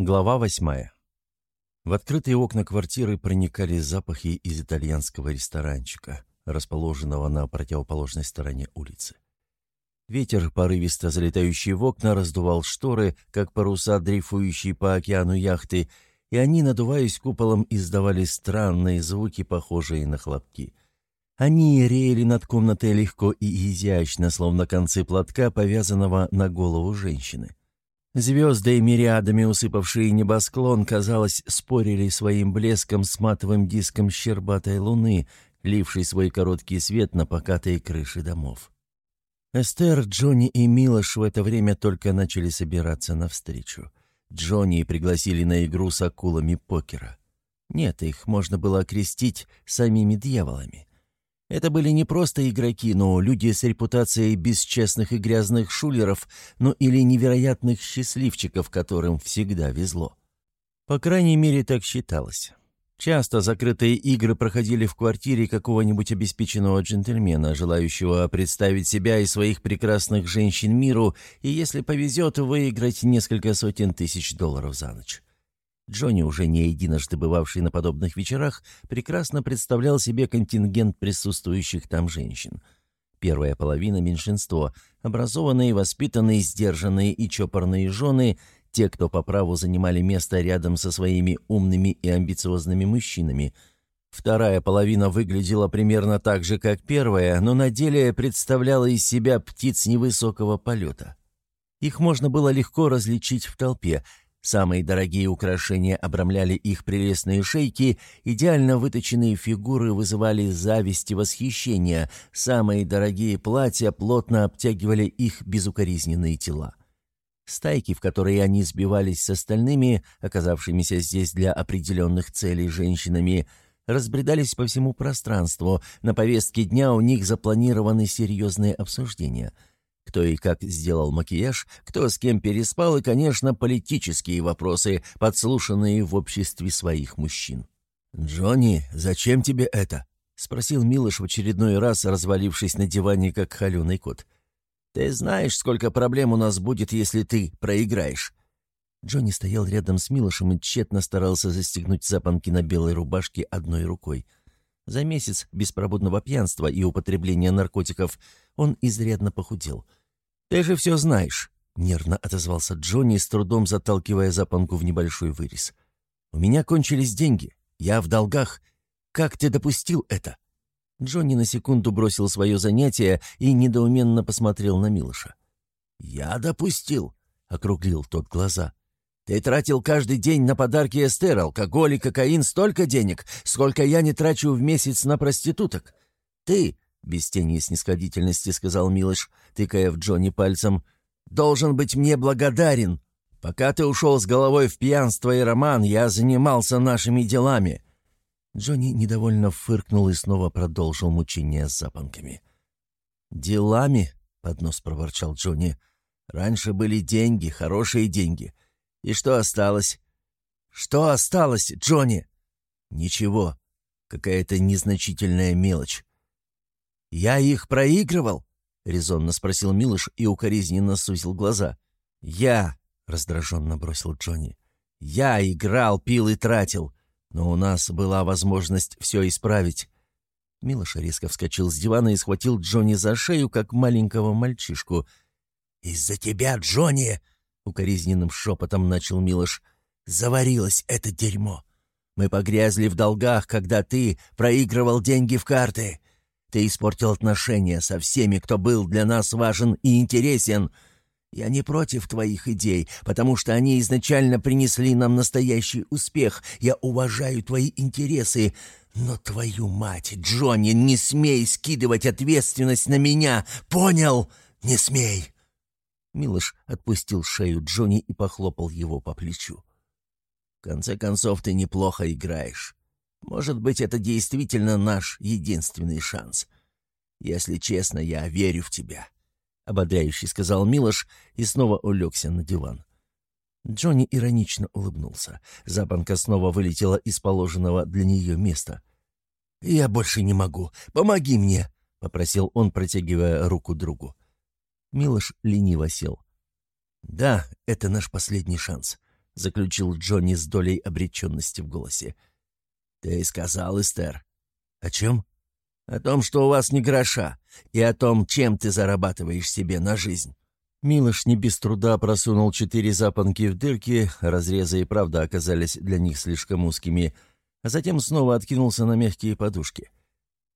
Глава восьмая. В открытые окна квартиры проникали запахи из итальянского ресторанчика, расположенного на противоположной стороне улицы. Ветер, порывисто залетающий в окна, раздувал шторы, как паруса, дрейфующие по океану яхты, и они, надуваясь куполом, издавали странные звуки, похожие на хлопки. Они реяли над комнатой легко и изящно, словно концы платка, повязанного на голову женщины. Звезды, мириадами усыпавшие небосклон, казалось, спорили своим блеском с матовым диском щербатой луны, лившей свой короткий свет на покатые крыши домов. Эстер, Джонни и Милош в это время только начали собираться навстречу. Джонни пригласили на игру с акулами покера. Нет, их можно было окрестить самими дьяволами. Это были не просто игроки, но люди с репутацией бесчестных и грязных шулеров, ну или невероятных счастливчиков, которым всегда везло. По крайней мере, так считалось. Часто закрытые игры проходили в квартире какого-нибудь обеспеченного джентльмена, желающего представить себя и своих прекрасных женщин миру, и, если повезет, выиграть несколько сотен тысяч долларов за ночь. Джонни, уже не единожды бывавший на подобных вечерах, прекрасно представлял себе контингент присутствующих там женщин. Первая половина – меньшинство, образованные, воспитанные, сдержанные и чопорные жены – те, кто по праву занимали место рядом со своими умными и амбициозными мужчинами. Вторая половина выглядела примерно так же, как первая, но на деле представляла из себя птиц невысокого полета. Их можно было легко различить в толпе – Самые дорогие украшения обрамляли их прелестные шейки, идеально выточенные фигуры вызывали зависть и восхищение, самые дорогие платья плотно обтягивали их безукоризненные тела. Стайки, в которые они сбивались с остальными, оказавшимися здесь для определенных целей женщинами, разбредались по всему пространству, на повестке дня у них запланированы серьезные обсуждения – кто и как сделал макияж, кто с кем переспал и, конечно, политические вопросы, подслушанные в обществе своих мужчин. «Джонни, зачем тебе это?» — спросил Милош в очередной раз, развалившись на диване, как холеный кот. «Ты знаешь, сколько проблем у нас будет, если ты проиграешь?» Джонни стоял рядом с Милошем и тщетно старался застегнуть запонки на белой рубашке одной рукой. За месяц беспробудного пьянства и употребления наркотиков он изрядно похудел — «Ты же все знаешь», — нервно отозвался Джонни, с трудом заталкивая запонку в небольшой вырез. «У меня кончились деньги. Я в долгах. Как ты допустил это?» Джонни на секунду бросил свое занятие и недоуменно посмотрел на Милоша. «Я допустил», — округлил тот глаза. «Ты тратил каждый день на подарки Эстер, алкоголь и кокаин столько денег, сколько я не трачу в месяц на проституток. Ты без тени снисходительности сказал Милош, тыкая в Джонни пальцем. «Должен быть мне благодарен. Пока ты ушел с головой в пьянство и роман, я занимался нашими делами». Джонни недовольно фыркнул и снова продолжил мучение с запонками. «Делами?» — под нос проворчал Джонни. «Раньше были деньги, хорошие деньги. И что осталось?» «Что осталось, Джонни?» «Ничего. Какая-то незначительная мелочь. «Я их проигрывал?» — резонно спросил Милыш и укоризненно сузил глаза. «Я!» — раздраженно бросил Джонни. «Я играл, пил и тратил, но у нас была возможность все исправить». Милош резко вскочил с дивана и схватил Джонни за шею, как маленького мальчишку. «Из-за тебя, Джонни!» — укоризненным шепотом начал Милош. «Заварилось это дерьмо. Мы погрязли в долгах, когда ты проигрывал деньги в карты. Ты испортил отношения со всеми, кто был для нас важен и интересен. Я не против твоих идей, потому что они изначально принесли нам настоящий успех. Я уважаю твои интересы. Но твою мать, Джонни, не смей скидывать ответственность на меня. Понял? Не смей!» Милош отпустил шею Джонни и похлопал его по плечу. «В конце концов, ты неплохо играешь. Может быть, это действительно наш единственный шанс. Если честно, я верю в тебя», — ободряюще сказал Милош и снова улегся на диван. Джонни иронично улыбнулся. Запонка снова вылетела из положенного для нее места. «Я больше не могу. Помоги мне!» — попросил он, протягивая руку другу. Милош лениво сел. «Да, это наш последний шанс. заключил Джонни с долей обреченности в голосе. «Ты сказал, Эстер». «О чем?» «О том, что у вас не гроша, и о том, чем ты зарабатываешь себе на жизнь». Милош не без труда просунул четыре запонки в дырки, разрезы и правда оказались для них слишком узкими, а затем снова откинулся на мягкие подушки.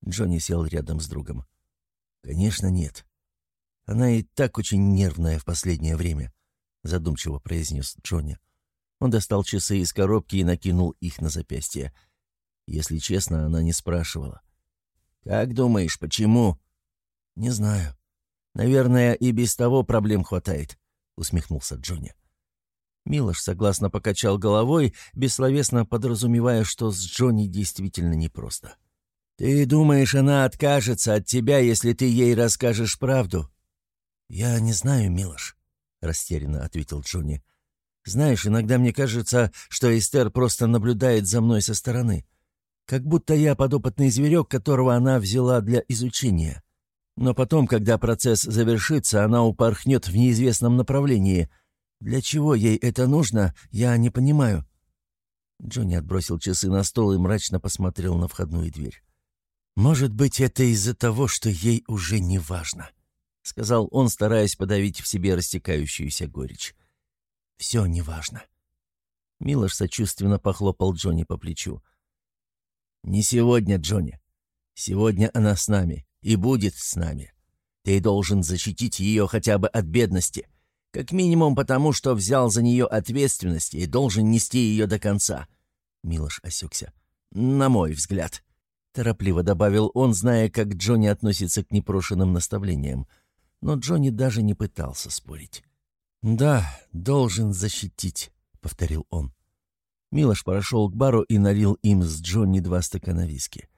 Джонни сел рядом с другом. «Конечно, нет. Она и так очень нервная в последнее время», — задумчиво произнес Джонни. Он достал часы из коробки и накинул их на запястье. Если честно, она не спрашивала. «Как думаешь, почему?» «Не знаю. Наверное, и без того проблем хватает», — усмехнулся Джонни. Милош согласно покачал головой, бессловесно подразумевая, что с Джонни действительно непросто. «Ты думаешь, она откажется от тебя, если ты ей расскажешь правду?» «Я не знаю, Милош», — растерянно ответил Джонни. «Знаешь, иногда мне кажется, что Эстер просто наблюдает за мной со стороны. Как будто я подопытный зверек, которого она взяла для изучения. Но потом, когда процесс завершится, она упорхнет в неизвестном направлении. Для чего ей это нужно, я не понимаю». Джонни отбросил часы на стол и мрачно посмотрел на входную дверь. «Может быть, это из-за того, что ей уже не важно», — сказал он, стараясь подавить в себе растекающуюся горечь. «Все неважно». Милош сочувственно похлопал Джонни по плечу. «Не сегодня, Джонни. Сегодня она с нами и будет с нами. Ты должен защитить ее хотя бы от бедности, как минимум потому, что взял за нее ответственность и должен нести ее до конца». Милош осекся. «На мой взгляд». — торопливо добавил он, зная, как Джонни относится к непрошенным наставлениям. Но Джонни даже не пытался спорить. «Да, должен защитить», — повторил он. Милош прошел к бару и налил им с Джонни два стакана виски.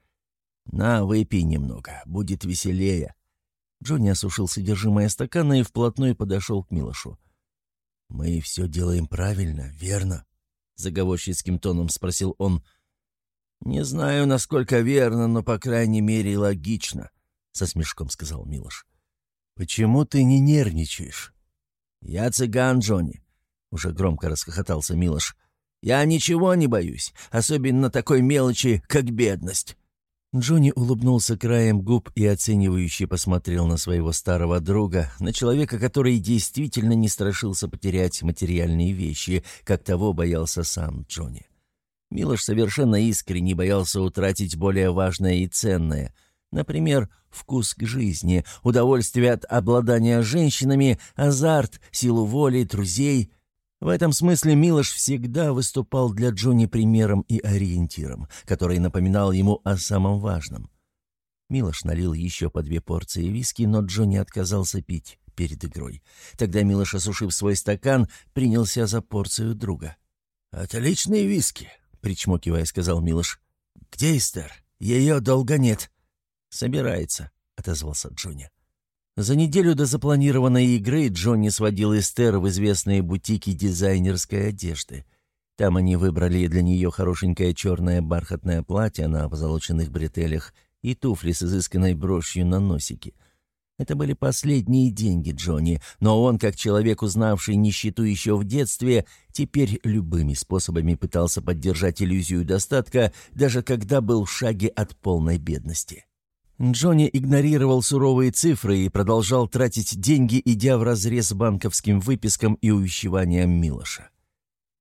«На, выпей немного, будет веселее». Джонни осушил содержимое стакана и вплотную подошел к Милошу. «Мы все делаем правильно, верно?» — заговорщицким тоном спросил он. «Не знаю, насколько верно, но, по крайней мере, логично», — со смешком сказал Милош. «Почему ты не нервничаешь?» «Я цыган, Джонни», — уже громко расхохотался Милош. «Я ничего не боюсь, особенно такой мелочи, как бедность». Джонни улыбнулся краем губ и оценивающе посмотрел на своего старого друга, на человека, который действительно не страшился потерять материальные вещи, как того боялся сам Джонни. Милош совершенно искренне боялся утратить более важное и ценное. Например, вкус к жизни, удовольствие от обладания женщинами, азарт, силу воли, друзей. В этом смысле Милош всегда выступал для Джонни примером и ориентиром, который напоминал ему о самом важном. Милош налил еще по две порции виски, но Джонни отказался пить перед игрой. Тогда Милош, осушив свой стакан, принялся за порцию друга. «Отличные виски причмокивая, сказал Милош. «Где Эстер? Ее долго нет». «Собирается», — отозвался Джонни. За неделю до запланированной игры Джонни сводил Эстер в известные бутики дизайнерской одежды. Там они выбрали для нее хорошенькое черное бархатное платье на позолоченных бретелях и туфли с изысканной брошью на носике. Это были последние деньги Джонни, но он, как человек, узнавший нищету еще в детстве, теперь любыми способами пытался поддержать иллюзию достатка, даже когда был в шаге от полной бедности. Джонни игнорировал суровые цифры и продолжал тратить деньги, идя вразрез банковским выпискам и увещеваниям Милоша.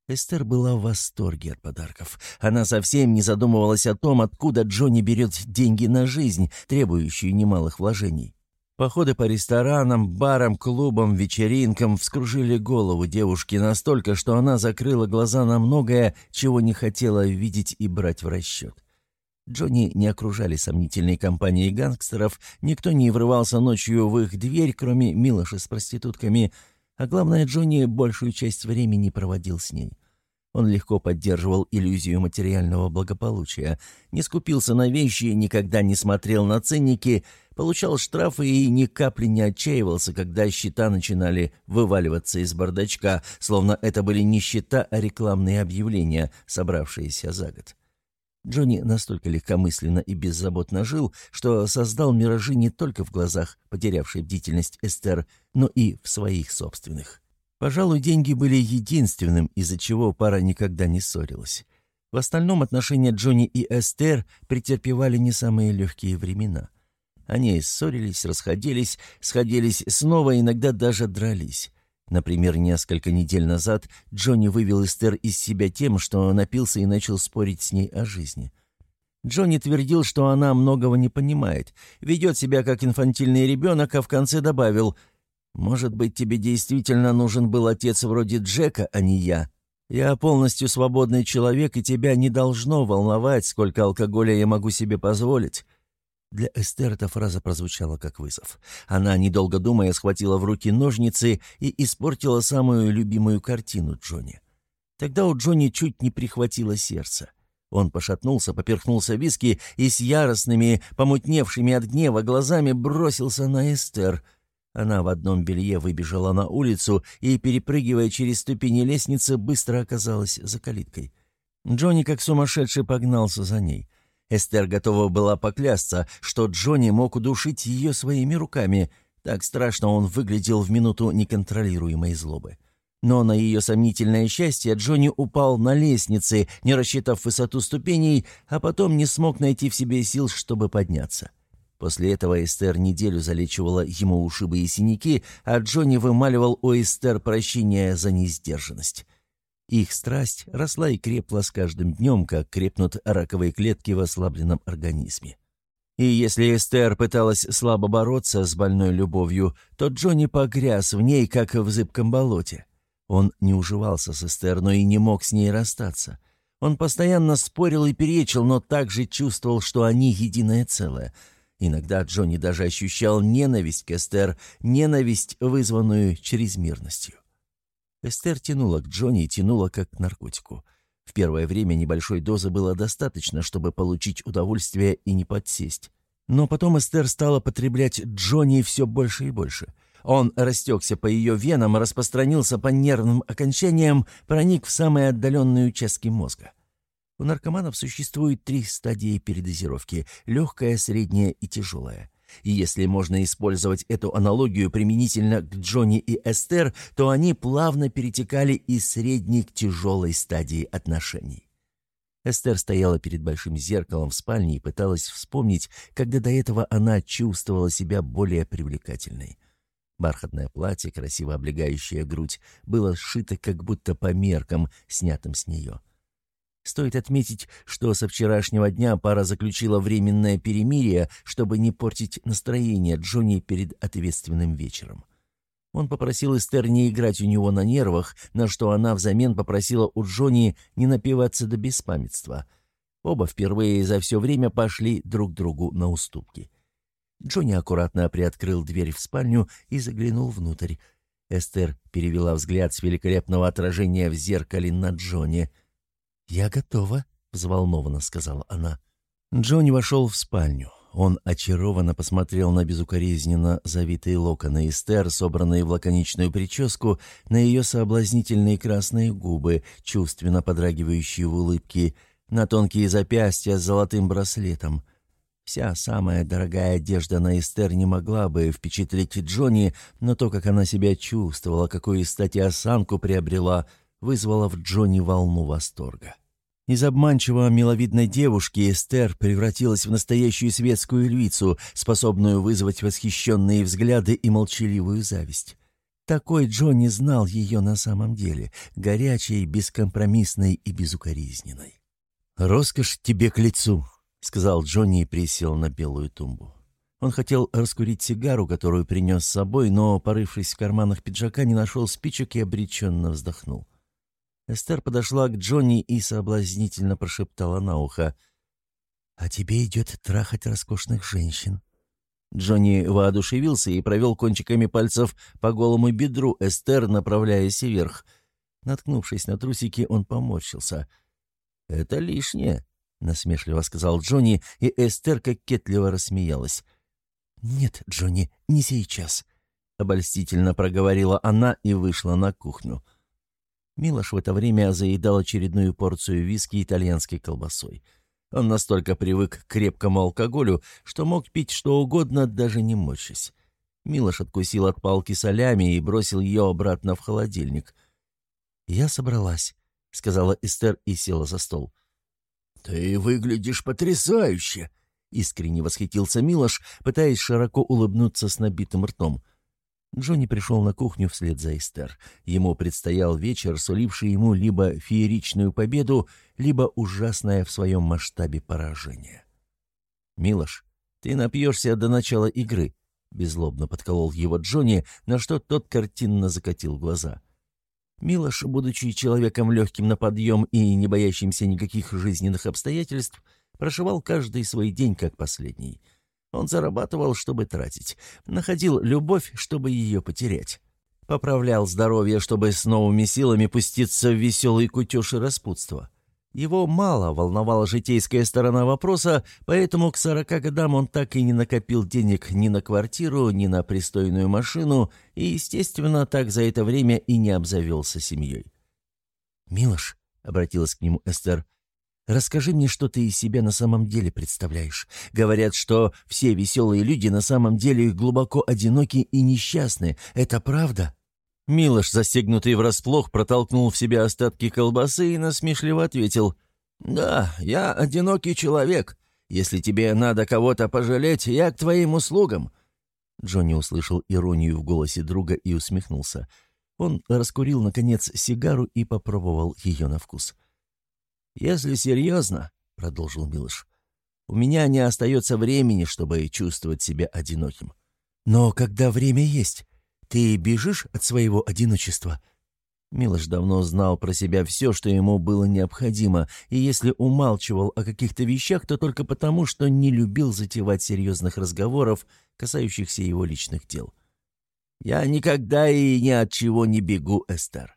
Эстер была в восторге от подарков. Она совсем не задумывалась о том, откуда Джонни берет деньги на жизнь, требующую немалых вложений. Походы по ресторанам, барам, клубам, вечеринкам вскружили голову девушки настолько, что она закрыла глаза на многое, чего не хотела видеть и брать в расчет. Джонни не окружали сомнительные компании гангстеров, никто не врывался ночью в их дверь, кроме Милоши с проститутками, а главное, Джонни большую часть времени проводил с ней. Он легко поддерживал иллюзию материального благополучия, не скупился на вещи, никогда не смотрел на ценники, получал штрафы и ни капли не отчаивался, когда счета начинали вываливаться из бардачка, словно это были не счета, а рекламные объявления, собравшиеся за год. Джонни настолько легкомысленно и беззаботно жил, что создал миражи не только в глазах потерявшей бдительность Эстер, но и в своих собственных. Пожалуй, деньги были единственным, из-за чего пара никогда не ссорилась. В остальном отношения Джонни и Эстер претерпевали не самые легкие времена. Они ссорились, расходились, сходились снова, иногда даже дрались. Например, несколько недель назад Джонни вывел Эстер из себя тем, что напился и начал спорить с ней о жизни. Джонни твердил, что она многого не понимает, ведет себя как инфантильный ребенок, а в конце добавил «Может быть, тебе действительно нужен был отец вроде Джека, а не я?» Я полностью свободный человек, и тебя не должно волновать, сколько алкоголя я могу себе позволить». Для Эстер эта фраза прозвучала как вызов. Она, недолго думая, схватила в руки ножницы и испортила самую любимую картину Джонни. Тогда у Джонни чуть не прихватило сердце. Он пошатнулся, поперхнулся виски и с яростными, помутневшими от гнева глазами бросился на Эстер — она в одном белье выбежала на улицу и, перепрыгивая через ступени лестницы, быстро оказалась за калиткой. Джонни как сумасшедший погнался за ней. Эстер готова была поклясться, что Джонни мог удушить ее своими руками. Так страшно он выглядел в минуту неконтролируемой злобы. Но на ее сомнительное счастье Джонни упал на лестнице, не рассчитав высоту ступеней, а потом не смог найти в себе сил, чтобы подняться. — После этого Эстер неделю залечивала ему ушибы и синяки, а Джонни вымаливал у Эстер прощение за несдержанность. Их страсть росла и крепла с каждым днем, как крепнут раковые клетки в ослабленном организме. И если Эстер пыталась слабо бороться с больной любовью, то Джонни погряз в ней, как в зыбком болоте. Он не уживался с Эстер, но и не мог с ней расстаться. Он постоянно спорил и перечил, но также чувствовал, что они единое целое — Иногда Джонни даже ощущал ненависть к Эстер, ненависть, вызванную чрезмерностью. Эстер тянула к Джонни и тянула как к наркотику. В первое время небольшой дозы было достаточно, чтобы получить удовольствие и не подсесть. Но потом Эстер стала потреблять Джонни все больше и больше. Он растекся по ее венам, распространился по нервным окончаниям, проник в самые отдаленные участки мозга. У наркоманов существует три стадии передозировки – легкая, средняя и тяжелая. И если можно использовать эту аналогию применительно к Джонни и Эстер, то они плавно перетекали из средней к тяжелой стадии отношений. Эстер стояла перед большим зеркалом в спальне и пыталась вспомнить, когда до этого она чувствовала себя более привлекательной. Бархатное платье, красиво облегающее грудь, было сшито как будто по меркам, снятым с нее. — Стоит отметить, что со вчерашнего дня пара заключила временное перемирие, чтобы не портить настроение Джонни перед ответственным вечером. Он попросил Эстер не играть у него на нервах, на что она взамен попросила у Джонни не напиваться до беспамятства. Оба впервые за все время пошли друг другу на уступки. Джонни аккуратно приоткрыл дверь в спальню и заглянул внутрь. Эстер перевела взгляд с великолепного отражения в зеркале на Джонни — «Я готова», — взволнованно сказала она. Джонни вошел в спальню. Он очарованно посмотрел на безукоризненно завитые локоны Эстер, собранные в лаконичную прическу, на ее соблазнительные красные губы, чувственно подрагивающие в улыбке, на тонкие запястья с золотым браслетом. Вся самая дорогая одежда на Эстер не могла бы впечатлить Джонни, но то, как она себя чувствовала, какую, кстати, осанку приобрела — вызвало в Джонни волну восторга. Из обманчиво миловидной девушки Эстер превратилась в настоящую светскую львицу, способную вызвать восхищенные взгляды и молчаливую зависть. Такой Джонни знал ее на самом деле, горячей, бескомпромиссной и безукоризненной. «Роскошь тебе к лицу», — сказал Джонни и присел на белую тумбу. Он хотел раскурить сигару, которую принес с собой, но, порывшись в карманах пиджака, не нашел спичек и обреченно вздохнул. Эстер подошла к Джонни и соблазнительно прошептала на ухо. «А тебе идет трахать роскошных женщин». Джонни воодушевился и провел кончиками пальцев по голому бедру Эстер, направляясь вверх. Наткнувшись на трусики, он поморщился. «Это лишнее», — насмешливо сказал Джонни, и Эстер кокетливо рассмеялась. «Нет, Джонни, не сейчас», — обольстительно проговорила она и вышла на кухню. Милош в это время заедал очередную порцию виски итальянской колбасой. Он настолько привык к крепкому алкоголю, что мог пить что угодно, даже не морщась. Милош откусил от палки солями и бросил ее обратно в холодильник. «Я собралась», — сказала Эстер и села за стол. «Ты выглядишь потрясающе!» — искренне восхитился Милош, пытаясь широко улыбнуться с набитым ртом. Джонни пришел на кухню вслед за Эстер. Ему предстоял вечер, суливший ему либо фееричную победу, либо ужасное в своем масштабе поражение. «Милош, ты напьешься до начала игры», — беззлобно подколол его Джонни, на что тот картинно закатил глаза. Милош, будучи человеком легким на подъем и не боящимся никаких жизненных обстоятельств, прошивал каждый свой день как последний. Он зарабатывал, чтобы тратить, находил любовь, чтобы ее потерять. Поправлял здоровье, чтобы с новыми силами пуститься в веселый кутеж и распутство. Его мало волновала житейская сторона вопроса, поэтому к сорока годам он так и не накопил денег ни на квартиру, ни на пристойную машину, и, естественно, так за это время и не обзавелся семьей. «Милош», — обратилась к нему Эстер, — «расскажи мне, что ты из себя на самом деле представляешь. Говорят, что все веселые люди на самом деле глубоко одиноки и несчастны. Это правда?» Милош, застегнутый врасплох, протолкнул в себя остатки колбасы и насмешливо ответил. «Да, я одинокий человек. Если тебе надо кого-то пожалеть, я к твоим услугам». Джонни услышал иронию в голосе друга и усмехнулся. Он раскурил, наконец, сигару и попробовал ее на вкус. «Если серьезно», — продолжил Милош, — «у меня не остается времени, чтобы чувствовать себя одиноким. Но когда время есть, ты бежишь от своего одиночества?» Милош давно знал про себя все, что ему было необходимо, и если умалчивал о каких-то вещах, то только потому, что не любил затевать серьезных разговоров, касающихся его личных дел. «Я никогда и ни от чего не бегу, Эстер.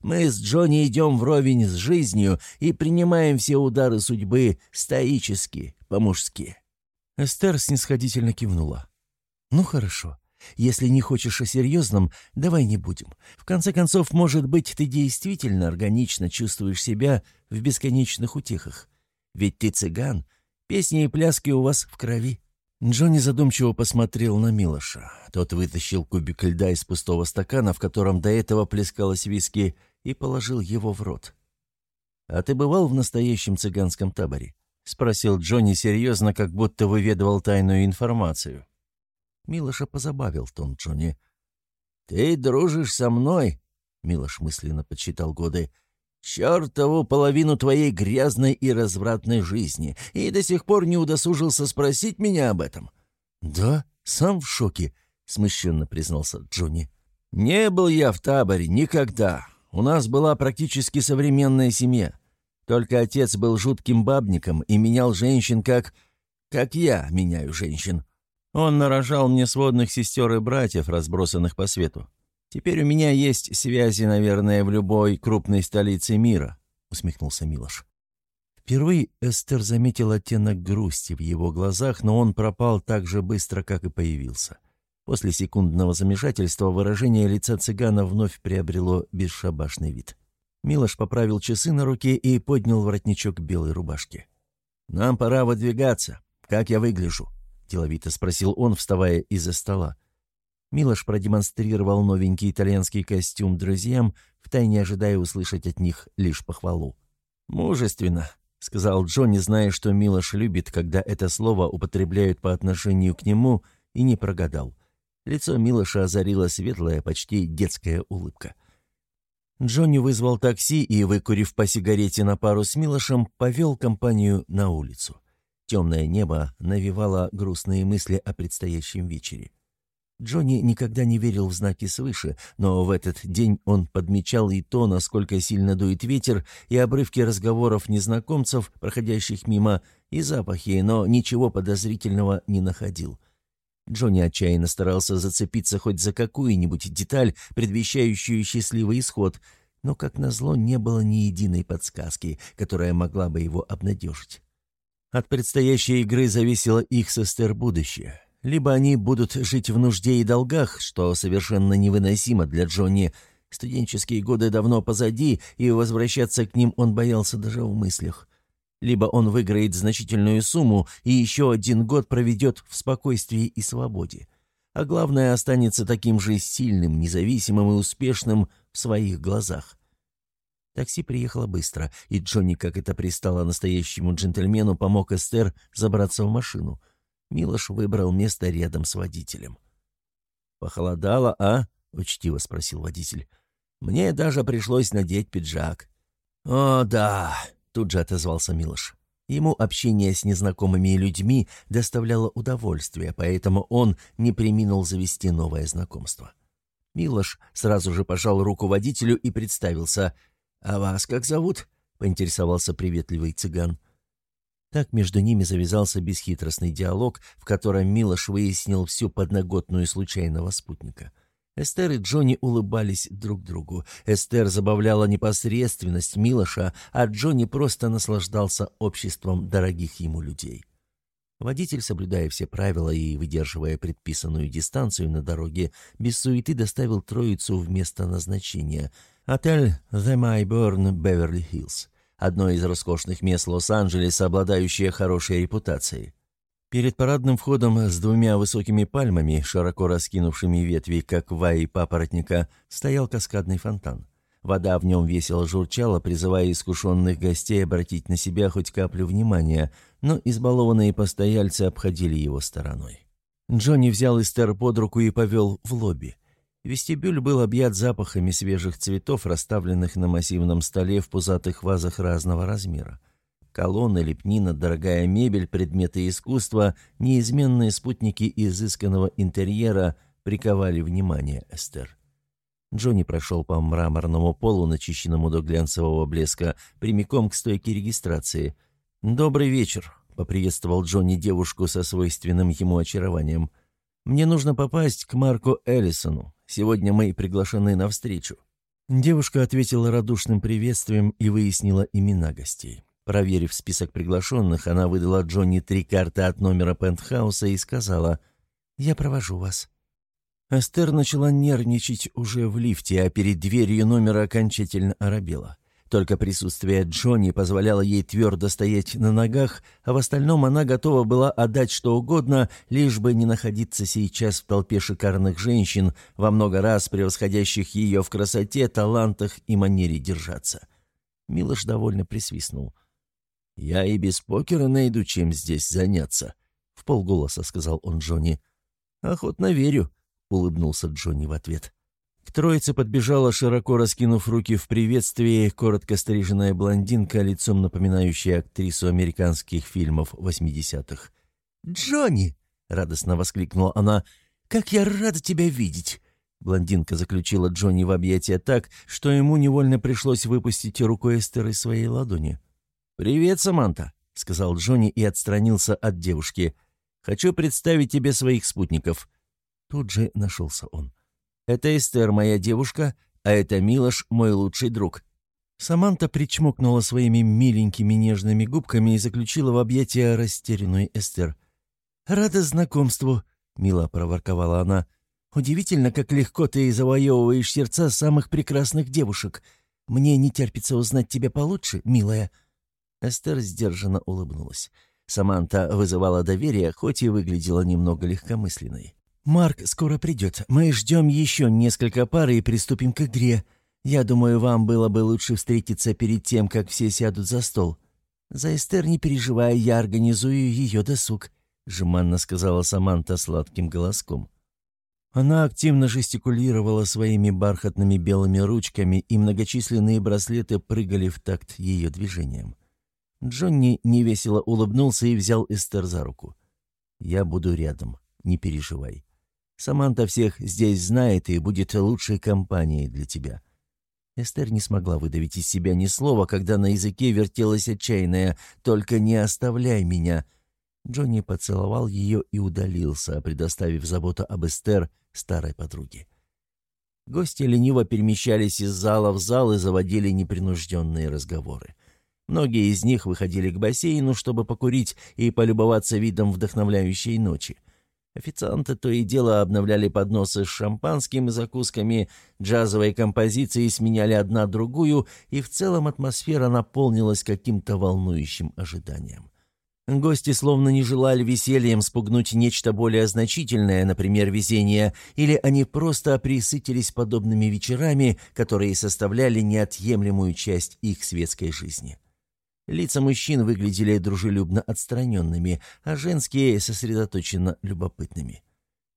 Мы с Джонни идем вровень с жизнью и принимаем все удары судьбы стоически, по-мужски». Эстер снисходительно кивнула. «Ну хорошо. Если не хочешь о серьезном, давай не будем. В конце концов, может быть, ты действительно органично чувствуешь себя в бесконечных утехах. Ведь ты цыган, песни и пляски у вас в крови». Джонни задумчиво посмотрел на Милоша. Тот вытащил кубик льда из пустого стакана, в котором до этого плескалось виски, и положил его в рот. «А ты бывал в настоящем цыганском таборе?» — спросил Джонни серьезно, как будто выведывал тайную информацию. Милоша позабавил тон Джонни. «Ты дружишь со мной?» — Милош мысленно подсчитал годы. «Чертову половину твоей грязной и развратной жизни, и до сих пор не удосужился спросить меня об этом». «Да, сам в шоке», — смущенно признался Джонни. «Не был я в таборе никогда. У нас была практически современная семья. Только отец был жутким бабником и менял женщин как... как я меняю женщин. Он нарожал мне сводных сестер и братьев, разбросанных по свету. Теперь у меня есть связи, наверное, в любой крупной столице мира», — усмехнулся Милош. Впервые Эстер заметил оттенок грусти в его глазах, но он пропал так же быстро, как и появился. После секундного замешательства выражение лица цыгана вновь приобрело бесшабашный вид. Милош поправил часы на руке и поднял воротничок белой рубашки. «Нам пора выдвигаться. Как я выгляжу?» — деловито спросил он, вставая из-за стола. Милош продемонстрировал новенький итальянский костюм друзьям, втайне ожидая услышать от них лишь похвалу. «Мужественно», — сказал Джонни, зная, что Милош любит, когда это слово употребляют по отношению к нему, и не прогадал. Лицо Милоша озарила светлая, почти детская улыбка. Джонни вызвал такси и, выкурив по сигарете на пару с Милошем, повел компанию на улицу. Темное небо навевало грустные мысли о предстоящем вечере. Джонни никогда не верил в знаки свыше, но в этот день он подмечал и то, насколько сильно дует ветер, и обрывки разговоров незнакомцев, проходящих мимо, и запахи, но ничего подозрительного не находил. Джонни отчаянно старался зацепиться хоть за какую-нибудь деталь, предвещающую счастливый исход, но, как назло, не было ни единой подсказки, которая могла бы его обнадежить. От предстоящей игры зависело их с Эстер будущее. Либо они будут жить в нужде и долгах, что совершенно невыносимо для Джонни. Студенческие годы давно позади, и возвращаться к ним он боялся даже в мыслях. Либо он выиграет значительную сумму и еще один год проведет в спокойствии и свободе. а главное, останется таким же сильным, независимым и успешным в своих глазах. Такси приехало быстро, и Джонни, как это пристало настоящему джентльмену, помог Эстер забраться в машину. Милош выбрал место рядом с водителем. «Похолодало, а?» — учтиво спросил водитель. «Мне даже пришлось надеть пиджак». «О, да!» — тут же отозвался Милош. Ему общение с незнакомыми людьми доставляло удовольствие, поэтому он не приминул завести новое знакомство. Милош сразу же пожал руку водителю и представился. «А вас как зовут?» — поинтересовался приветливый цыган. Так между ними завязался бесхитростный диалог, в котором Милош выяснил всю подноготную случайного спутника — Эстер и Джонни улыбались друг другу. Эстер забавляла непосредственность Милоша, а Джонни просто наслаждался обществом дорогих ему людей. Водитель, соблюдая все правила и выдерживая предписанную дистанцию на дороге, без суеты доставил троицу в место назначения — отель «The Myburn Beverly Hills», одно из роскошных мест Лос-Анджелеса, обладающее хорошей репутацией. Перед парадным входом с двумя высокими пальмами, широко раскинувшими ветви, как ваи папоротника, стоял каскадный фонтан. Вода в нем весело журчала, призывая искушенных гостей обратить на себя хоть каплю внимания, но избалованные постояльцы обходили его стороной. Джонни взял Эстер под руку и повел в лобби. Вестибюль был объят запахами свежих цветов, расставленных на массивном столе в пузатых вазах разного размера. Колонны, лепнина, дорогая мебель, предметы искусства, неизменные спутники изысканного интерьера приковали внимание Эстер. Джонни прошел по мраморному полу, начищенному до глянцевого блеска, прямиком к стойке регистрации. «Добрый вечер», — поприветствовал Джонни девушку со свойственным ему очарованием. «Мне нужно попасть к Марку Эллисону. Сегодня мы приглашены на встречу». Девушка ответила радушным приветствием и выяснила имена гостей. Проверив список приглашенных, она выдала Джонни три карты от номера пентхауса и сказала «Я провожу вас». Эстер начала нервничать уже в лифте, а перед дверью номера окончательно оробела. Только присутствие Джонни позволяло ей твердо стоять на ногах, а в остальном она готова была отдать что угодно, лишь бы не находиться сейчас в толпе шикарных женщин, во много раз превосходящих ее в красоте, талантах и манере держаться. Милош довольно присвистнул. — «Я и без покера найду чем здесь заняться», — в полголоса сказал он Джонни. «Охотно верю», — улыбнулся Джонни в ответ. К троице подбежала, широко раскинув руки в приветствии, коротко стриженная блондинка, лицом напоминающая актрису американских фильмов 80-х. «Джонни!» — радостно воскликнула она. «Как я рада тебя видеть!» Блондинка заключила Джонни в объятия так, что ему невольно пришлось выпустить руку Эстер своей ладони. «Привет, Саманта», — сказал Джонни и отстранился от девушки. «Хочу представить тебе своих спутников». Тут же нашелся он. «Это Эстер, моя девушка, а это Милош, мой лучший друг». Саманта причмокнула своими миленькими нежными губками и заключила в объятия растерянную Эстер. «Рада знакомству», — мило проворковала она. «Удивительно, как легко ты завоевываешь сердца самых прекрасных девушек. Мне не терпится узнать тебя получше, милая». Эстер сдержанно улыбнулась. Саманта вызывала доверие, хоть и выглядела немного легкомысленной. «Марк скоро придет. Мы ждем еще несколько пар и приступим к игре. Я думаю, вам было бы лучше встретиться перед тем, как все сядут за стол. За Эстер не переживай, я организую ее досуг», — жеманно сказала Саманта сладким голоском. Она активно жестикулировала своими бархатными белыми ручками, и многочисленные браслеты прыгали в такт ее движениям. Джонни невесело улыбнулся и взял Эстер за руку. «Я буду рядом, не переживай. Саманта всех здесь знает и будет лучшей компанией для тебя». Эстер не смогла выдавить из себя ни слова, когда на языке вертелась отчаянная «Только не оставляй меня!». Джонни поцеловал ее и удалился, предоставив заботу об Эстер старой подруге. Гости лениво перемещались из зала в зал и заводили непринужденные разговоры. Многие из них выходили к бассейну, чтобы покурить и полюбоваться видом вдохновляющей ночи. Официанты то и дело обновляли подносы с шампанским и закусками, джазовые композиции сменяли одна другую, и в целом атмосфера наполнилась каким-то волнующим ожиданием. Гости словно не желали весельем спугнуть нечто более значительное, например, везение, или они просто присытились подобными вечерами, которые составляли неотъемлемую часть их светской жизни. Лица мужчин выглядели дружелюбно отстраненными, а женские — сосредоточенно любопытными.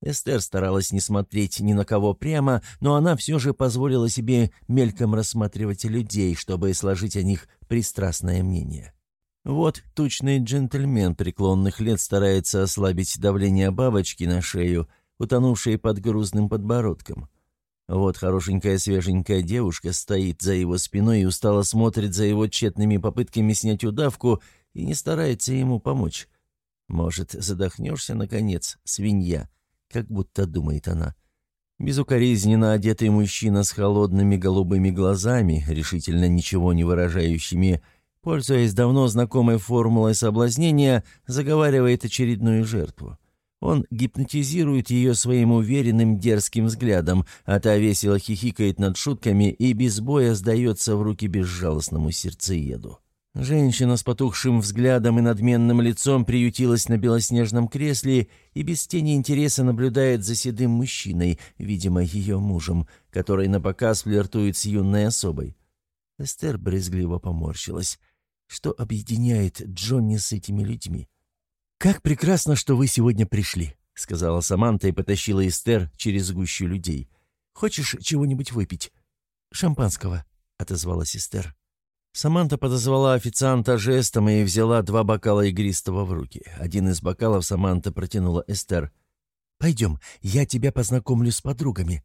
Эстер старалась не смотреть ни на кого прямо, но она все же позволила себе мельком рассматривать людей, чтобы сложить о них пристрастное мнение. Вот тучный джентльмен преклонных лет старается ослабить давление бабочки на шею, утонувшей под грузным подбородком. Вот хорошенькая свеженькая девушка стоит за его спиной и устало смотрит за его тщетными попытками снять удавку и не старается ему помочь. Может, задохнешься, наконец, свинья, как будто думает она. Безукоризненно одетый мужчина с холодными голубыми глазами, решительно ничего не выражающими, пользуясь давно знакомой формулой соблазнения, заговаривает очередную жертву. Он гипнотизирует ее своим уверенным дерзким взглядом, а та весело хихикает над шутками и без боя сдается в руки безжалостному сердцееду. Женщина с потухшим взглядом и надменным лицом приютилась на белоснежном кресле и без тени интереса наблюдает за седым мужчиной, видимо, ее мужем, который напоказ флиртует с юной особой. Эстер брезгливо поморщилась. Что объединяет Джонни с этими людьми? «Как прекрасно, что вы сегодня пришли», — сказала Саманта и потащила Эстер через гущу людей. «Хочешь чего-нибудь выпить?» «Шампанского», — отозвалась Эстер. Саманта подозвала официанта жестом и взяла два бокала игристого в руки. Один из бокалов Саманта протянула Эстер. «Пойдем, я тебя познакомлю с подругами».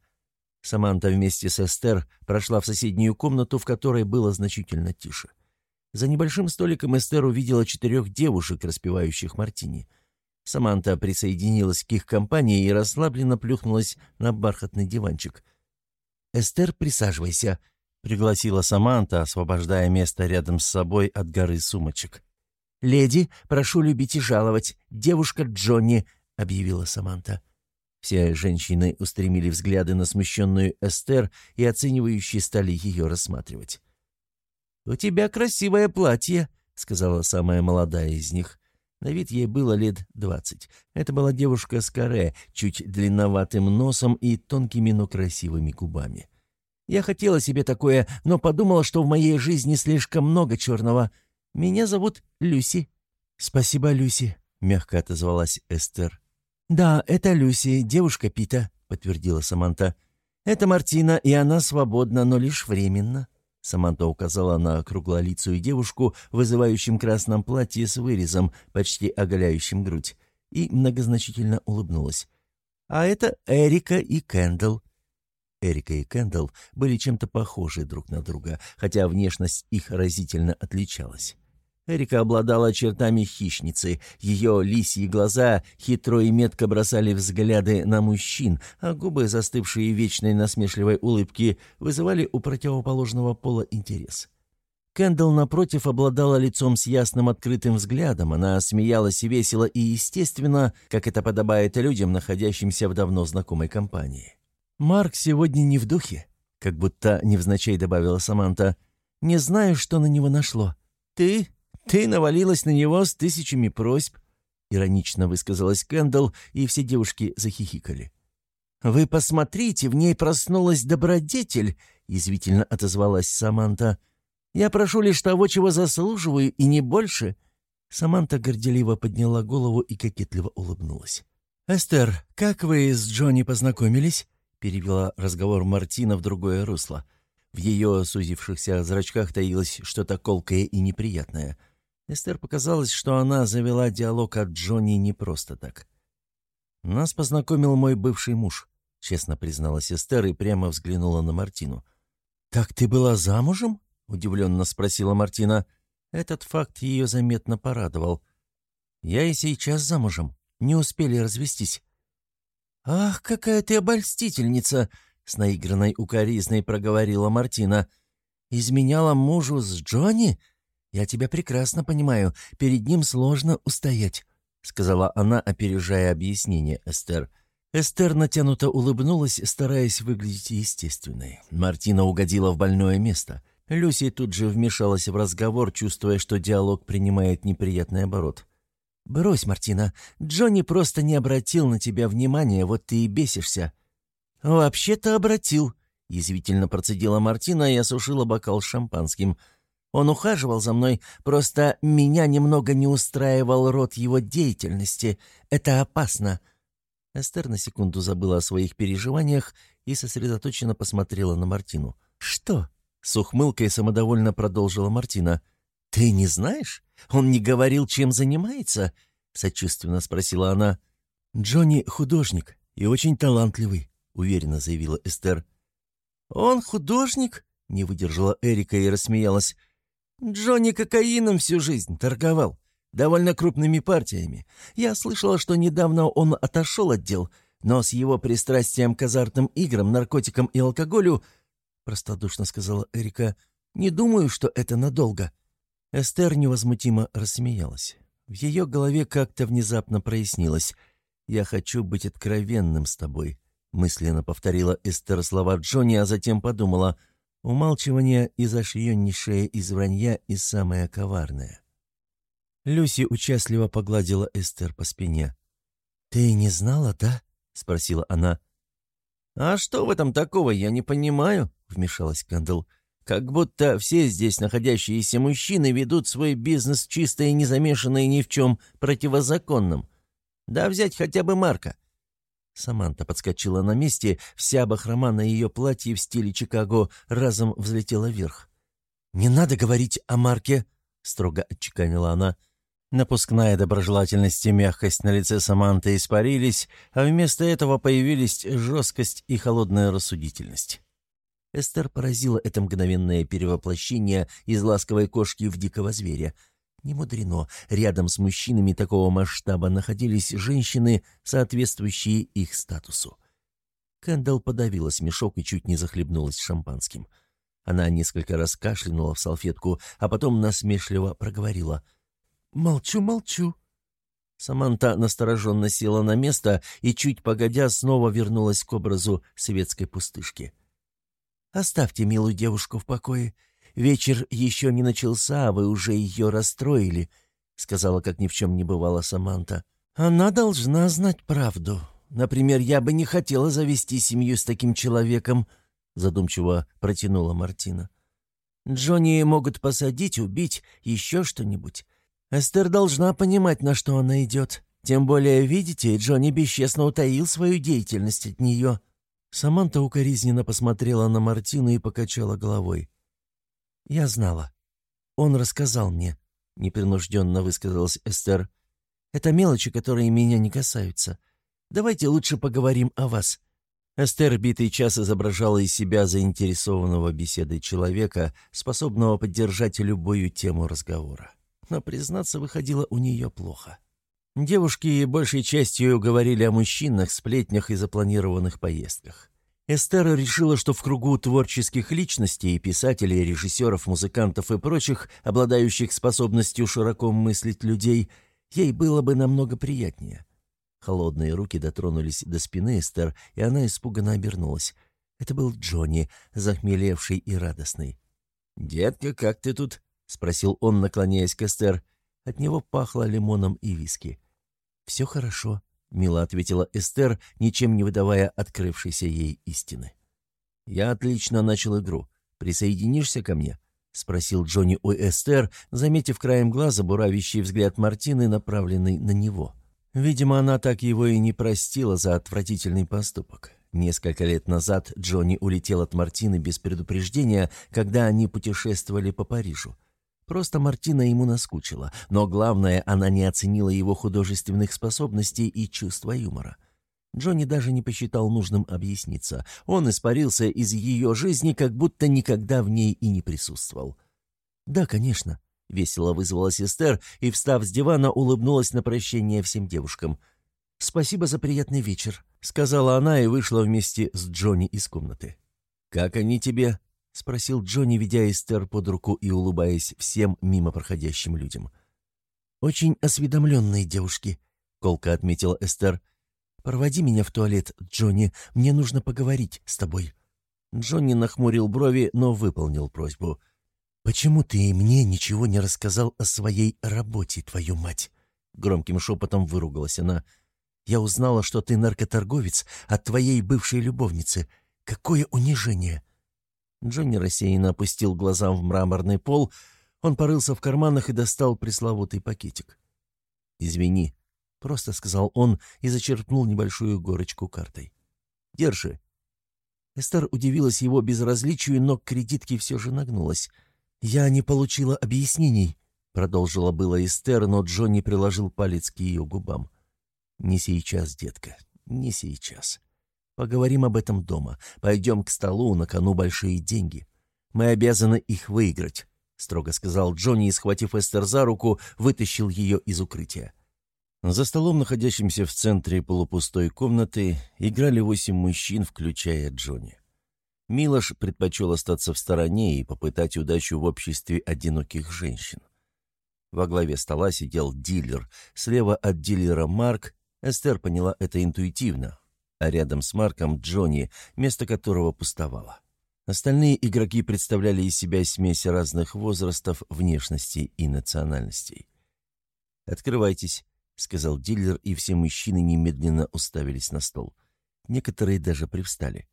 Саманта вместе с Эстер прошла в соседнюю комнату, в которой было значительно тише. За небольшим столиком Эстер увидела четырех девушек, распивающих мартини. Саманта присоединилась к их компании и расслабленно плюхнулась на бархатный диванчик. «Эстер, присаживайся», — пригласила Саманта, освобождая место рядом с собой от горы сумочек. «Леди, прошу любить и жаловать. Девушка Джонни», — объявила Саманта. Все женщины устремили взгляды на смущенную Эстер и оценивающие стали ее рассматривать. «У тебя красивое платье», — сказала самая молодая из них. На вид ей было лет двадцать. Это была девушка с каре, чуть длинноватым носом и тонкими, но красивыми губами. «Я хотела себе такое, но подумала, что в моей жизни слишком много черного. Меня зовут Люси». «Спасибо, Люси», — мягко отозвалась Эстер. «Да, это Люси, девушка Пита», — подтвердила Саманта. «Это Мартина, и она свободна, но лишь временно». Саманта указала на круглолицую девушку в вызывающем красном платье с вырезом, почти оголяющим грудь, и многозначительно улыбнулась. «А это Эрика и Кэндалл». Эрика и Кэндалл были чем-то похожи друг на друга, хотя внешность их разительно отличалась. Эрика обладала чертами хищницы. Ее лисьи глаза хитро и метко бросали взгляды на мужчин, а губы, застывшие вечной насмешливой улыбки, вызывали у противоположного пола интерес. Кэндалл, напротив, обладала лицом с ясным открытым взглядом. Она смеялась весело и естественно, как это подобает людям, находящимся в давно знакомой компании. «Марк сегодня не в духе», — как будто невзначай добавила Саманта. «Не знаю, что на него нашло. Ты «Ты навалилась на него с тысячами просьб», — иронично высказалась Кэндалл, и все девушки захихикали. «Вы посмотрите, в ней проснулась добродетель», — язвительно отозвалась Саманта. «Я прошу лишь того, чего заслуживаю, и не больше». Саманта горделиво подняла голову и кокетливо улыбнулась. «Эстер, как вы с Джонни познакомились?» — перевела разговор Мартина в другое русло. В ее сузившихся зрачках таилось что-то колкое и неприятное — Эстер показалось, что она завела диалог от Джонни не просто так. «Нас познакомил мой бывший муж», — честно призналась Эстер и прямо взглянула на Мартину. «Так ты была замужем?» — удивленно спросила Мартина. Этот факт ее заметно порадовал. «Я и сейчас замужем. Не успели развестись». «Ах, какая ты обольстительница!» — с наигранной укоризной проговорила Мартина. «Изменяла мужу с Джонни? «Я тебя прекрасно понимаю. Перед ним сложно устоять», — сказала она, опережая объяснение Эстер. Эстер натянуто улыбнулась, стараясь выглядеть естественной. Мартина угодила в больное место. Люси тут же вмешалась в разговор, чувствуя, что диалог принимает неприятный оборот. «Брось, Мартина, Джонни просто не обратил на тебя внимания, вот ты и бесишься». «Вообще-то обратил», — язвительно процедила Мартина и осушила бокал с шампанским. «Он ухаживал за мной, просто меня немного не устраивал род его деятельности. Это опасно». Эстер на секунду забыла о своих переживаниях и сосредоточенно посмотрела на Мартину. «Что?» — с ухмылкой самодовольно продолжила Мартина. «Ты не знаешь? Он не говорил, чем занимается?» — сочувственно спросила она. «Джонни художник и очень талантливый», — уверенно заявила Эстер. «Он художник?» — не выдержала Эрика и рассмеялась. «Джонни кокаином всю жизнь торговал, довольно крупными партиями. Я слышала, что недавно он отошел от дел, но с его пристрастием к азартным играм, наркотикам и алкоголю, — простодушно сказала Эрика, — не думаю, что это надолго». Эстер невозмутимо рассмеялась. В ее голове как-то внезапно прояснилось. «Я хочу быть откровенным с тобой», — мысленно повторила Эстер слова Джонни, а затем подумала. «Умалчивание — изощреннейшее из вранья и самое коварное». Люси участливо погладила Эстер по спине. «Ты не знала, да?» — спросила она. «А что в этом такого, я не понимаю», — вмешалась Кандл. Как будто все здесь находящиеся мужчины ведут свой бизнес чисто и не замешанные ни в чем противозаконным. Да взять хотя бы Марка. Саманта подскочила на месте, вся бахрома на ее платье в стиле Чикаго разом взлетела вверх. «Не надо говорить о Марке», — строго отчеканила она. Напускная доброжелательность и мягкость на лице Саманты испарились, а вместо этого появились жесткость и холодная рассудительность. Эстер поразила это мгновенное перевоплощение из ласковой кошки в дикого зверя. Не мудрено, рядом с мужчинами такого масштаба находились женщины, соответствующие их статусу. Кэндалл подавила смешок и чуть не захлебнулась шампанским. Она несколько раз кашлянула в салфетку, а потом насмешливо проговорила. «Молчу, молчу». Саманта настороженно села на место и, чуть погодя, снова вернулась к образу светской пустышки. Оставьте милую девушку в покое. Вечер еще не начался, а вы уже ее расстроили», — сказала, как ни в чем не бывало Саманта. «Она должна знать правду. Например, я бы не хотела завести семью с таким человеком», — задумчиво протянула Мартина. «Джонни могут посадить, убить, еще что-нибудь. Эстер должна понимать, на что она идет. Тем более, видите, Джонни бесчестно утаил свою деятельность от нее». Саманта укоризненно посмотрела на Мартину и покачала головой. «Я знала. Он рассказал мне», — непринужденно высказалась Эстер. «Это мелочи, которые меня не касаются. Давайте лучше поговорим о вас». Эстер битый час изображала из себя заинтересованного беседой человека, способного поддержать любую тему разговора. Но, признаться, выходило у нее плохо. Девушки большей частью говорили о мужчинах, сплетнях и запланированных поездках. Эстера решила, что в кругу творческих личностей, писателей, режиссеров, музыкантов и прочих, обладающих способностью широко мыслить людей, ей было бы намного приятнее. Холодные руки дотронулись до спины Эстер, и она испуганно обернулась. Это был Джонни, захмелевший и радостный. «Детка, как ты тут?» — спросил он, наклоняясь к Эстер. От него пахло лимоном и виски. «Все хорошо», — мило ответила Эстер, ничем не выдавая открывшейся ей истины. «Я отлично начал игру. Присоединишься ко мне?» — спросил Джонни у Эстер, заметив краем глаза буравящий взгляд Мартины, направленный на него. Видимо, она так его и не простила за отвратительный поступок. Несколько лет назад Джонни улетел от Мартины без предупреждения, когда они путешествовали по Парижу. Просто Мартина ему наскучила, но главное, она не оценила его художественных способностей и чувства юмора. Джонни даже не посчитал нужным объясниться. Он испарился из ее жизни, как будто никогда в ней и не присутствовал. «Да, конечно», — весело вызвала сестер и, встав с дивана, улыбнулась на прощение всем девушкам. «Спасибо за приятный вечер», — сказала она и вышла вместе с Джонни из комнаты. «Как они тебе?» — спросил Джонни, ведя Эстер под руку и улыбаясь всем мимо проходящим людям. «Очень осведомленные девушки», — колко отметила Эстер. «Проводи меня в туалет, Джонни, мне нужно поговорить с тобой». Джонни нахмурил брови, но выполнил просьбу. «Почему ты мне ничего не рассказал о своей работе, твою мать?» громким шепотом выругалась она. «Я узнала, что ты наркоторговец от твоей бывшей любовницы. Какое унижение!» Джонни рассеянно опустил глазам в мраморный пол. Он порылся в карманах и достал пресловутый пакетик. «Извини», — просто сказал он и зачерпнул небольшую горочку картой. «Держи». Эстер удивилась его безразличию, но к кредитке все же нагнулась. «Я не получила объяснений», — продолжила было Эстер, но Джонни приложил палец к ее губам. «Не сейчас, детка, не сейчас. Поговорим об этом дома. Пойдем к столу, на кону большие деньги. Мы обязаны их выиграть», — строго сказал Джонни и, схватив Эстер за руку, вытащил ее из укрытия. За столом, находящимся в центре полупустой комнаты, играли восемь мужчин, включая Джонни. Милош предпочел остаться в стороне и попытать удачу в обществе одиноких женщин. Во главе стола сидел дилер, слева от дилера Марк, Эстер поняла это интуитивно, а рядом с Марком Джонни, место которого пустовало. Остальные игроки представляли из себя смесь разных возрастов, внешностей и национальностей. «Открывайтесь», — сказал дилер, и все мужчины немедленно уставились на стол. Некоторые даже привстали.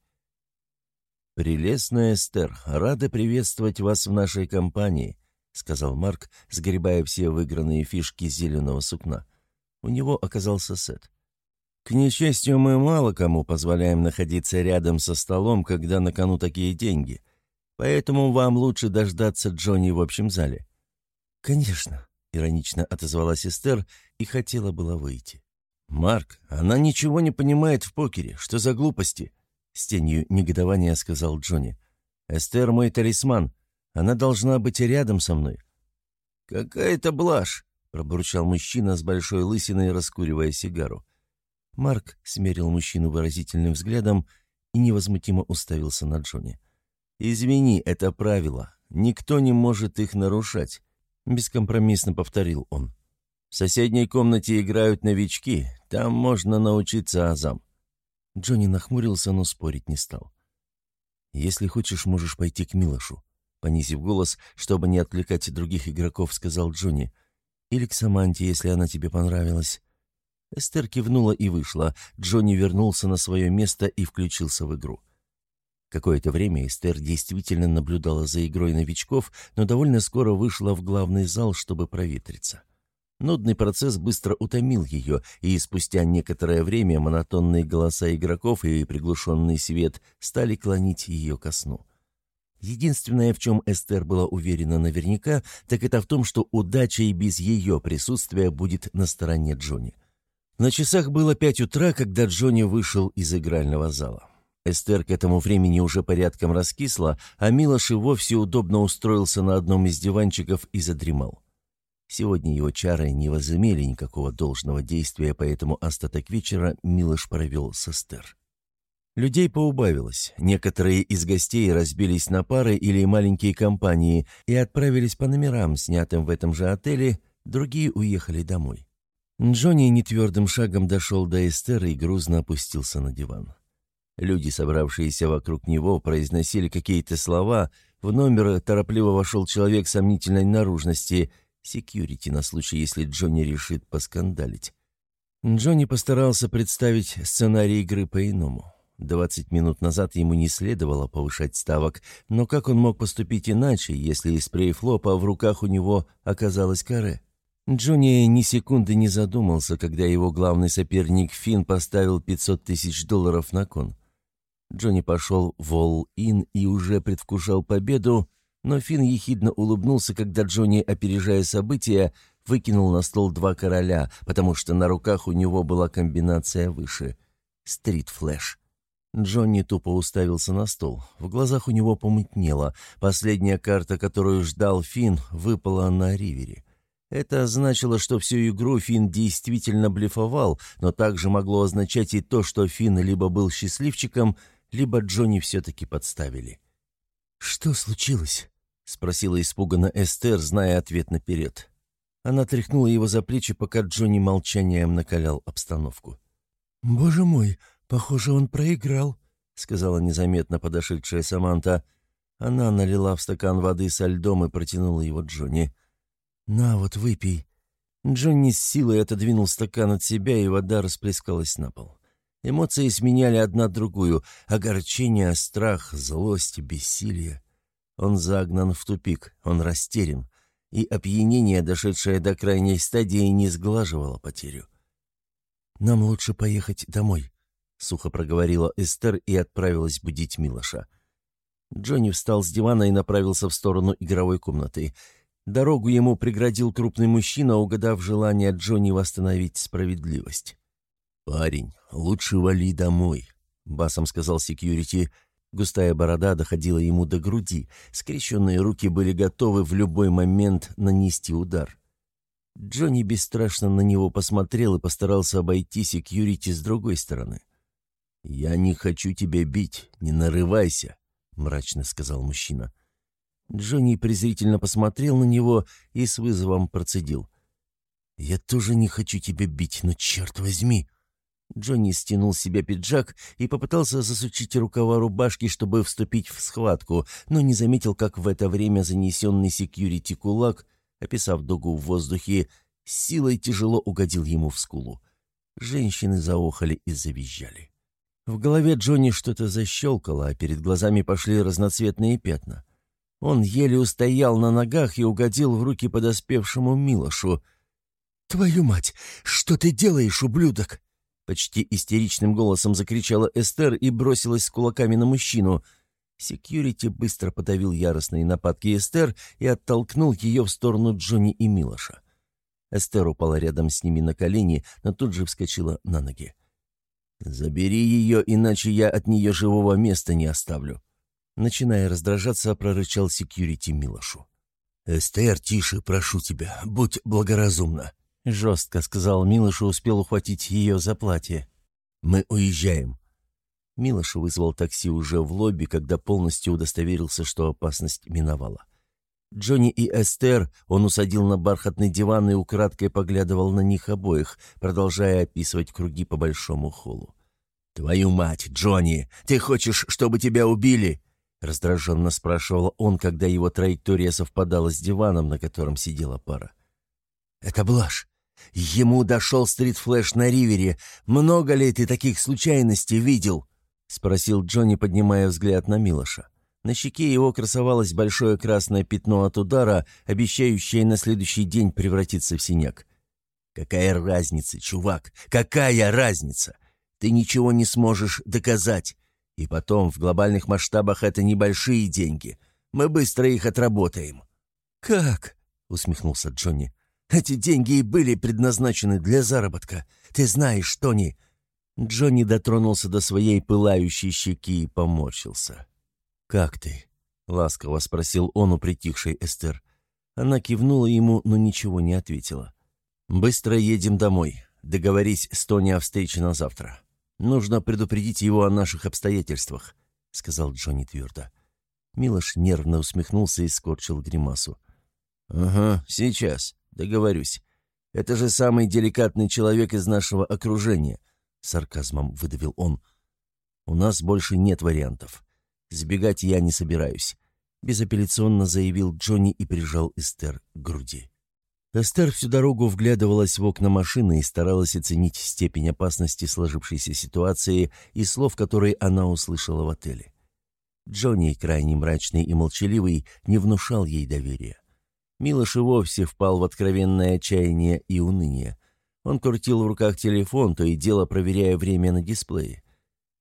«Прелестная Эстер, рада приветствовать вас в нашей компании», — сказал Марк, сгребая все выигранные фишки зеленого сукна. У него оказался сет. К несчастью, мы мало кому позволяем находиться рядом со столом, когда на кону такие деньги. Поэтому вам лучше дождаться Джонни в общем зале». «Конечно», — иронично отозвалась Эстер и хотела было выйти. «Марк, она ничего не понимает в покере. Что за глупости?» С тенью негодования сказал Джонни. «Эстер мой талисман. Она должна быть рядом со мной». «Какая-то блажь!» — пробурчал мужчина с большой лысиной, раскуривая сигару. Марк смерил мужчину выразительным взглядом и невозмутимо уставился на Джонни. «Извини, это правило. Никто не может их нарушать», — бескомпромиссно повторил он. «В соседней комнате играют новички. Там можно научиться азам». Джонни нахмурился, но спорить не стал. «Если хочешь, можешь пойти к Милошу», — понизив голос, чтобы не отвлекать других игроков, сказал Джонни. «Или к Саманте, если она тебе понравилась. Эстер кивнула и вышла. Джонни вернулся на свое место и включился в игру. Какое-то время Эстер действительно наблюдала за игрой новичков, но довольно скоро вышла в главный зал, чтобы проветриться. Нудный процесс быстро утомил ее, и спустя некоторое время монотонные голоса игроков и приглушенный свет стали клонить ее ко сну. Единственное, в чем Эстер была уверена наверняка, так это в том, что удача и без ее присутствия будет на стороне Джонни. На часах было пять утра, когда Джонни вышел из игрального зала. Эстер к этому времени уже порядком раскисла, а Милош и вовсе удобно устроился на одном из диванчиков и задремал. Сегодня его чары не возымели никакого должного действия, поэтому остаток вечера Милош провел с Эстер. Людей поубавилось. Некоторые из гостей разбились на пары или маленькие компании и отправились по номерам, снятым в этом же отеле, другие уехали домой. Джонни нетвердым шагом дошел до Эстера и грузно опустился на диван. Люди, собравшиеся вокруг него, произносили какие-то слова. В номер торопливо вошел человек сомнительной наружности, секьюрити на случай, если Джонни решит поскандалить. Джонни постарался представить сценарий игры по-иному. Двадцать минут назад ему не следовало повышать ставок, но как он мог поступить иначе, если из прейфлопа в руках у него оказалась каре? Джонни ни секунды не задумался, когда его главный соперник Финн поставил 500 тысяч долларов на кон. Джонни пошел в All-In и уже предвкушал победу, но Финн ехидно улыбнулся, когда Джонни, опережая события, выкинул на стол два короля, потому что на руках у него была комбинация выше — стрит-флэш. Джонни тупо уставился на стол. В глазах у него помутнело. Последняя карта, которую ждал Финн, выпала на ривере. Это значило, что всю игру Финн действительно блефовал, но также могло означать и то, что Финн либо был счастливчиком, либо Джонни все-таки подставили. «Что случилось?» — спросила испуганно Эстер, зная ответ наперед. Она тряхнула его за плечи, пока Джонни молчанием накалял обстановку. «Боже мой, похоже, он проиграл», — сказала незаметно подошедшая Саманта. Она налила в стакан воды со льдом и протянула его Джонни. «На вот, выпей». Джонни с силой отодвинул стакан от себя, и вода расплескалась на пол. Эмоции сменяли одна другую — огорчение, страх, злость, бессилие. Он загнан в тупик, он растерян, и опьянение, дошедшее до крайней стадии, не сглаживало потерю. «Нам лучше поехать домой», — сухо проговорила Эстер и отправилась будить Милоша. Джонни встал с дивана и направился в сторону игровой комнаты. Дорогу ему преградил крупный мужчина, угадав желание Джонни восстановить справедливость. «Парень, лучше вали домой», — басом сказал секьюрити. Густая борода доходила ему до груди, скрещенные руки были готовы в любой момент нанести удар. Джонни бесстрашно на него посмотрел и постарался обойти секьюрити с другой стороны. «Я не хочу тебя бить, не нарывайся», — мрачно сказал мужчина. Джонни презрительно посмотрел на него и с вызовом процедил. «Я тоже не хочу тебя бить, но черт возьми!» Джонни стянул с себя пиджак и попытался засучить рукава рубашки, чтобы вступить в схватку, но не заметил, как в это время занесенный секьюрити кулак, описав дугу в воздухе, силой тяжело угодил ему в скулу. Женщины заохали и завизжали. В голове Джонни что-то защелкало, а перед глазами пошли разноцветные пятна. Он еле устоял на ногах и угодил в руки подоспевшему Милошу. «Твою мать! Что ты делаешь, ублюдок?» Почти истеричным голосом закричала Эстер и бросилась с кулаками на мужчину. Секьюрити быстро подавил яростные нападки Эстер и оттолкнул ее в сторону Джонни и Милоша. Эстер упала рядом с ними на колени, но тут же вскочила на ноги. «Забери ее, иначе я от нее живого места не оставлю», Начиная раздражаться, прорычал секьюрити Милошу. «Эстер, тише, прошу тебя, будь благоразумна», — жестко сказал Милош и успел ухватить ее за платье. «Мы уезжаем». Милош вызвал такси уже в лобби, когда полностью удостоверился, что опасность миновала. Джонни и Эстер он усадил на бархатный диван и украдкой поглядывал на них обоих, продолжая описывать круги по большому холлу. «Твою мать, Джонни, ты хочешь, чтобы тебя убили?» Раздраженно спрашивал он, когда его траектория совпадала с диваном, на котором сидела пара. «Это блажь. Ему дошел стритфлэш на ривере. Много ли ты таких случайностей видел?» — спросил Джонни, поднимая взгляд на Милоша. На щеке его красовалось большое красное пятно от удара, обещающее на следующий день превратиться в синяк. «Какая разница, чувак? Какая разница? Ты ничего не сможешь доказать. И потом, в глобальных масштабах это небольшие деньги. Мы быстро их отработаем». «Как?» — усмехнулся Джонни. «Эти деньги и были предназначены для заработка. Ты знаешь, Тони...» Джонни дотронулся до своей пылающей щеки и поморщился. «Как ты?» — ласково спросил он у притихшей Эстер. Она кивнула ему, но ничего не ответила. «Быстро едем домой. Договорись с Тони о встрече на завтра. «Нужно предупредить его о наших обстоятельствах», — сказал Джонни твердо. Милош нервно усмехнулся и скорчил гримасу. «Ага, сейчас. Договорюсь. Это же самый деликатный человек из нашего окружения», — сарказмом выдавил он. «У нас больше нет вариантов. Сбегать я не собираюсь», — безапелляционно заявил Джонни и прижал Эстер к груди. Эстер всю дорогу вглядывалась в окна машины и старалась оценить степень опасности сложившейся ситуации и слов, которые она услышала в отеле. Джонни, крайне мрачный и молчаливый, не внушал ей доверия. Милош и вовсе впал в откровенное отчаяние и уныние. Он крутил в руках телефон, то и дело проверяя время на дисплее.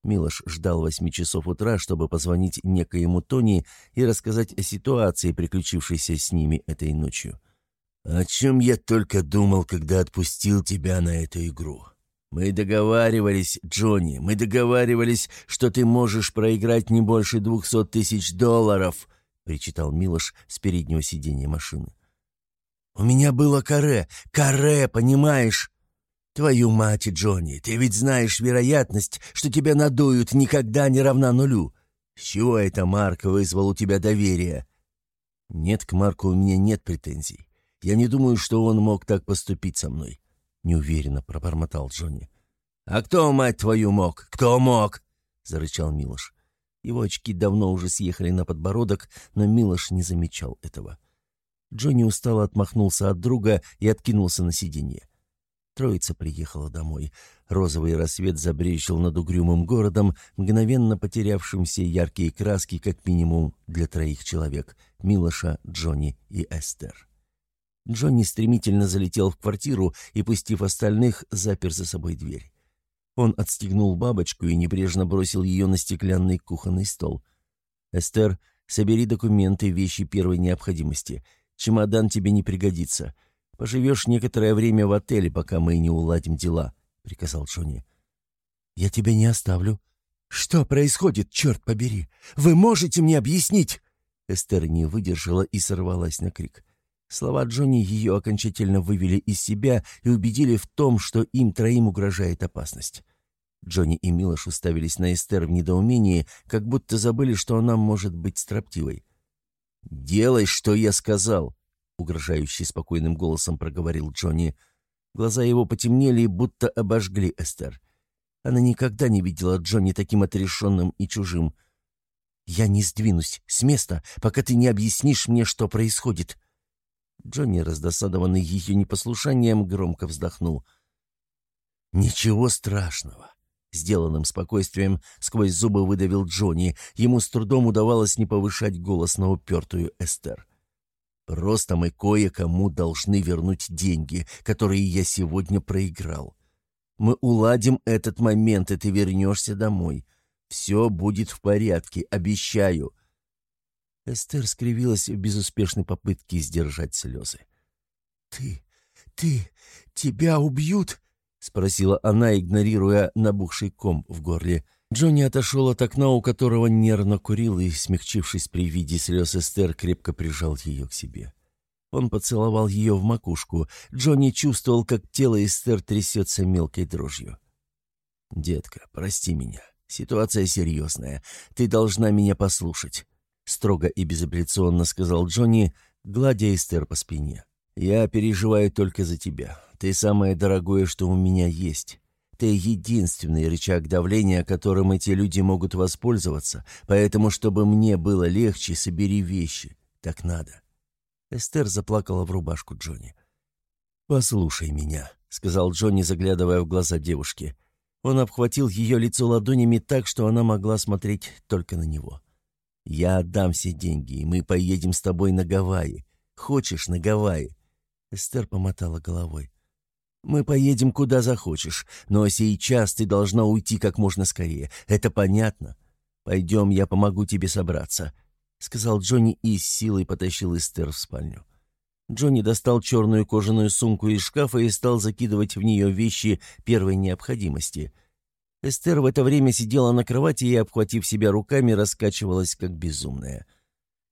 Милош ждал восьми часов утра, чтобы позвонить некоему Тони и рассказать о ситуации, приключившейся с ними этой ночью. «О чем я только думал, когда отпустил тебя на эту игру. Мы договаривались, Джонни, мы договаривались, что ты можешь проиграть не больше двухсот тысяч долларов», — причитал Милош с переднего сиденья машины. «У меня было каре, каре, понимаешь?» «Твою мать, Джонни, ты ведь знаешь вероятность, что тебя надуют, никогда не равна нулю. С чего это Марк вызвал у тебя доверие?» «Нет, к Марку у меня нет претензий. Я не думаю, что он мог так поступить со мной», — неуверенно пробормотал Джонни. «А кто, мать твою, мог? Кто мог?» — зарычал Милош. Его очки давно уже съехали на подбородок, но Милош не замечал этого. Джонни устало отмахнулся от друга и откинулся на сиденье. Троица приехала домой. Розовый рассвет забрещил над угрюмым городом, мгновенно потерявшим все яркие краски, как минимум, для троих человек — Милоша, Джонни и Эстер. Джонни стремительно залетел в квартиру и, пустив остальных, запер за собой дверь. Он отстегнул бабочку и небрежно бросил ее на стеклянный кухонный стол. «Эстер, собери документы, вещи первой необходимости. Чемодан тебе не пригодится. Поживешь некоторое время в отеле, пока мы не уладим дела», — приказал Джонни. «Я тебя не оставлю». «Что происходит, черт побери? Вы можете мне объяснить?» Эстер не выдержала и сорвалась на крик. Слова Джонни ее окончательно вывели из себя и убедили в том, что им троим угрожает опасность. Джонни и Милош уставились на Эстер в недоумении, как будто забыли, что она может быть строптивой. «Делай, что я сказал», — угрожающий спокойным голосом проговорил Джонни. Глаза его потемнели, будто обожгли Эстер. Она никогда не видела Джонни таким отрешенным и чужим. «Я не сдвинусь с места, пока ты не объяснишь мне, что происходит», Джонни, раздосадованный ее непослушанием, громко вздохнул. «Ничего страшного!» Сделанным спокойствием сквозь зубы выдавил Джонни. Ему с трудом удавалось не повышать голос на упертую Эстер. «Просто мы кое-кому должны вернуть деньги, которые я сегодня проиграл. Мы уладим этот момент, и ты вернешься домой. Все будет в порядке, обещаю. Эстер скривилась в безуспешной попытке сдержать слезы. «Ты, ты, тебя убьют?» — спросила она, игнорируя набухший ком в горле. Джонни отошел от окна, у которого нервно курил, и, смягчившись при виде слез Эстер, крепко прижал ее к себе. Он поцеловал ее в макушку. Джонни чувствовал, как тело Эстер трясется мелкой дрожью. «Детка, прости меня. Ситуация серьезная. Ты должна меня послушать. — строго и безапелляционно сказал Джонни, гладя Эстер по спине. «Я переживаю только за тебя. Ты самое дорогое, что у меня есть. Ты единственный рычаг давления, которым эти люди могут воспользоваться, поэтому, чтобы мне было легче, собери вещи. Так надо». Эстер заплакала в рубашку Джонни. «Послушай меня», — сказал Джонни, заглядывая в глаза девушки. Он обхватил ее лицо ладонями так, что она могла смотреть только на него. Я отдам все деньги, и мы поедем с тобой на Гавайи. Хочешь на Гавайи?» Эстер помотала головой. «Мы поедем куда захочешь, но сейчас ты должна уйти как можно скорее. Это понятно? Пойдем, я помогу тебе собраться», — сказал Джонни и с силой потащил Эстер в спальню. Джонни достал черную кожаную сумку из шкафа и стал закидывать в нее вещи первой необходимости. Эстер в это время сидела на кровати и, обхватив себя руками, раскачивалась, как безумная.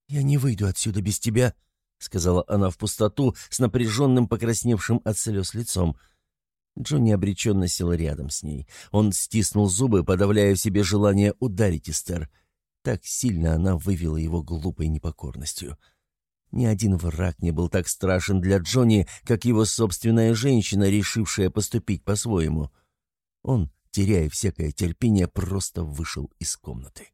«Я не выйду отсюда без тебя», — сказала она в пустоту с напряженным, покрасневшим от слез лицом. Джонни обреченно сел рядом с ней. Он стиснул зубы, подавляя в себе желание ударить Эстер. Так сильно она вывела его глупой непокорностью. Ни один враг не был так страшен для Джонни, как его собственная женщина, решившая поступить по-своему. Он теряя всякое терпение, просто вышел из комнаты.